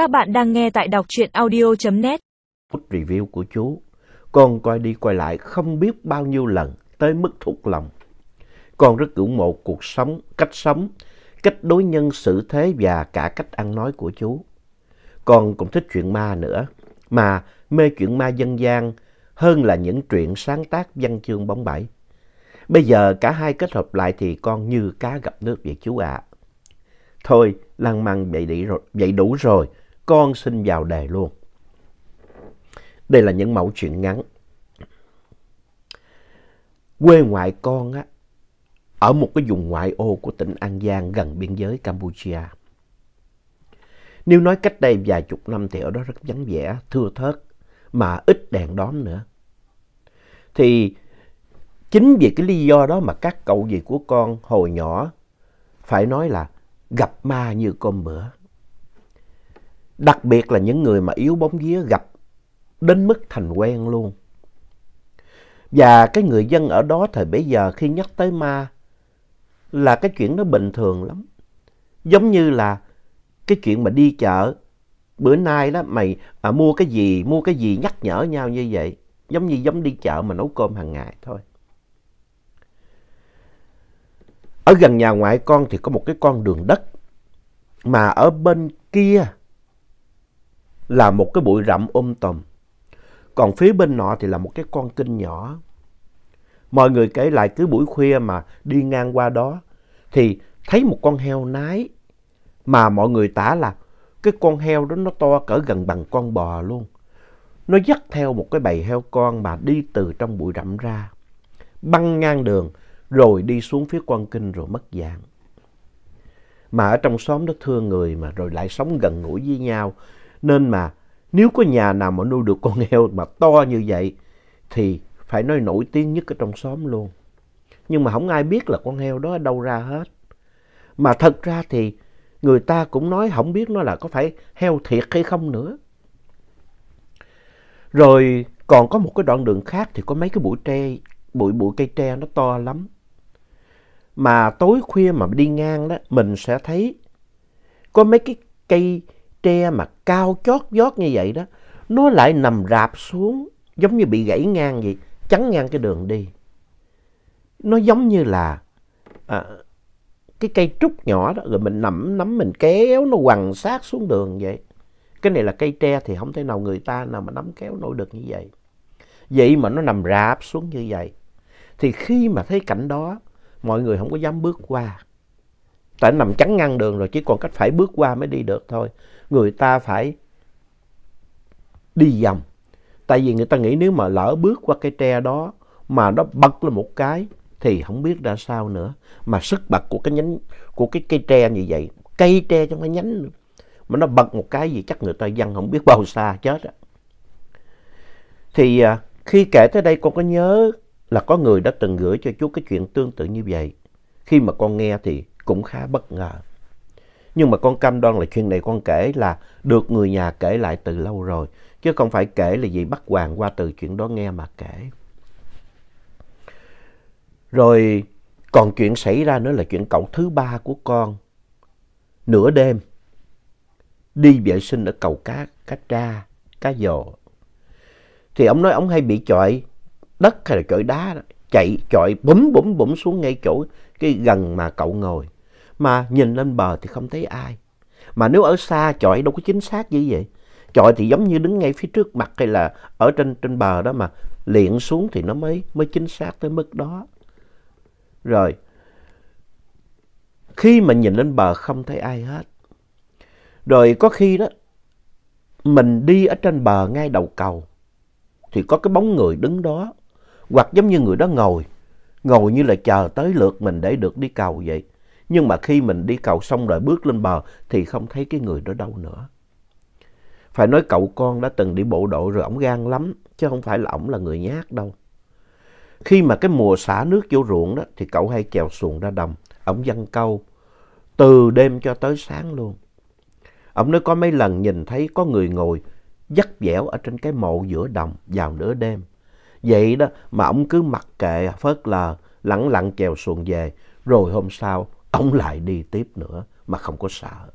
Các bạn đang nghe tại đọc truyện audio.net. Review của chú, con coi đi coi lại không biết bao nhiêu lần tới mức thuộc lòng. Con rất ngưỡng mộ cuộc sống, cách sống, cách đối nhân xử thế và cả cách ăn nói của chú. Con cũng thích chuyện ma nữa, mà mê chuyện ma dân gian hơn là những truyện sáng tác văn chương bóng bẩy. Bây giờ cả hai kết hợp lại thì con như cá gặp nước vậy chú ạ. Thôi, lăng măng vậy, đi rồi, vậy đủ rồi, con xin vào đề luôn. Đây là những mẫu chuyện ngắn. Quê ngoại con á, ở một cái vùng ngoại ô của tỉnh An Giang gần biên giới Campuchia. Nếu nói cách đây vài chục năm thì ở đó rất vắng vẻ, thưa thớt, mà ít đèn đóm nữa. Thì chính vì cái lý do đó mà các cậu gì của con hồi nhỏ phải nói là gặp ma như con bữa. Đặc biệt là những người mà yếu bóng vía gặp đến mức thành quen luôn. Và cái người dân ở đó thời bấy giờ khi nhắc tới ma là cái chuyện nó bình thường lắm. Giống như là cái chuyện mà đi chợ bữa nay đó mày à, mua cái gì mua cái gì nhắc nhở nhau như vậy. Giống như giống đi chợ mà nấu cơm hàng ngày thôi. Ở gần nhà ngoại con thì có một cái con đường đất. Mà ở bên kia là một cái bụi rậm ôm um tùm. Còn phía bên nọ thì là một cái con kinh nhỏ. Mọi người kể lại cứ buổi khuya mà đi ngang qua đó thì thấy một con heo nái mà mọi người tả là cái con heo đó nó to cỡ gần bằng con bò luôn. Nó dắt theo một cái bầy heo con mà đi từ trong bụi rậm ra, băng ngang đường rồi đi xuống phía con kinh rồi mất dạng. Mà ở trong xóm đó thương người mà rồi lại sống gần gũi với nhau. Nên mà nếu có nhà nào mà nuôi được con heo mà to như vậy thì phải nói nổi tiếng nhất ở trong xóm luôn. Nhưng mà không ai biết là con heo đó ở đâu ra hết. Mà thật ra thì người ta cũng nói không biết nó là có phải heo thiệt hay không nữa. Rồi còn có một cái đoạn đường khác thì có mấy cái bụi tre, bụi bụi cây tre nó to lắm. Mà tối khuya mà đi ngang đó, mình sẽ thấy có mấy cái cây tre mà cao chót vót như vậy đó, nó lại nằm rạp xuống giống như bị gãy ngang vậy, chắn ngang cái đường đi. Nó giống như là à, cái cây trúc nhỏ đó, rồi mình nắm nắm mình kéo nó quằn sát xuống đường vậy. Cái này là cây tre thì không thể nào người ta nào mà nắm kéo nổi được như vậy. Vậy mà nó nằm rạp xuống như vậy. Thì khi mà thấy cảnh đó, mọi người không có dám bước qua. Tại nằm chắn ngăn đường rồi, chỉ còn cách phải bước qua mới đi được thôi. Người ta phải đi vòng. Tại vì người ta nghĩ nếu mà lỡ bước qua cây tre đó mà nó bật lên một cái thì không biết ra sao nữa. Mà sức bật của cái nhánh của cái cây tre như vậy, cây tre trong cái nhánh nữa. Mà nó bật một cái gì chắc người ta văng không biết bao xa chết á. Thì à, khi kể tới đây con có nhớ là có người đã từng gửi cho chú cái chuyện tương tự như vậy. Khi mà con nghe thì cũng khá bất ngờ. Nhưng mà con cam đoan là chuyện này con kể là được người nhà kể lại từ lâu rồi. Chứ không phải kể là gì bắt hoàng qua từ chuyện đó nghe mà kể. Rồi còn chuyện xảy ra nữa là chuyện cậu thứ ba của con. Nửa đêm, đi vệ sinh ở cầu cá, cá tra, cá dồ. Thì ông nói ông hay bị chọi đất hay là chọi đá đó. Chạy chọi búm búm búm xuống ngay chỗ cái gần mà cậu ngồi. Mà nhìn lên bờ thì không thấy ai. Mà nếu ở xa chọi đâu có chính xác như vậy. Chọi thì giống như đứng ngay phía trước mặt hay là ở trên trên bờ đó mà liện xuống thì nó mới mới chính xác tới mức đó. Rồi, khi mà nhìn lên bờ không thấy ai hết. Rồi có khi đó, mình đi ở trên bờ ngay đầu cầu, thì có cái bóng người đứng đó, hoặc giống như người đó ngồi, ngồi như là chờ tới lượt mình để được đi cầu vậy. Nhưng mà khi mình đi cầu xong rồi bước lên bờ thì không thấy cái người đó đâu nữa. Phải nói cậu con đã từng đi bộ đội rồi ổng gan lắm, chứ không phải là ổng là người nhát đâu. Khi mà cái mùa xả nước vô ruộng đó thì cậu hay chèo xuồng ra đồng, ổng văng câu từ đêm cho tới sáng luôn. ổng nói có mấy lần nhìn thấy có người ngồi dắt dẻo ở trên cái mộ giữa đồng vào nửa đêm. Vậy đó mà ổng cứ mặc kệ phớt lờ, lẳng lặng chèo xuồng về, rồi hôm sau ông lại đi tiếp nữa mà không có sợ.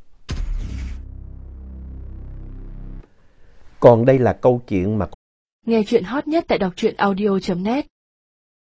Còn đây là câu chuyện mà... Nghe chuyện hot nhất tại đọc truyện audio.net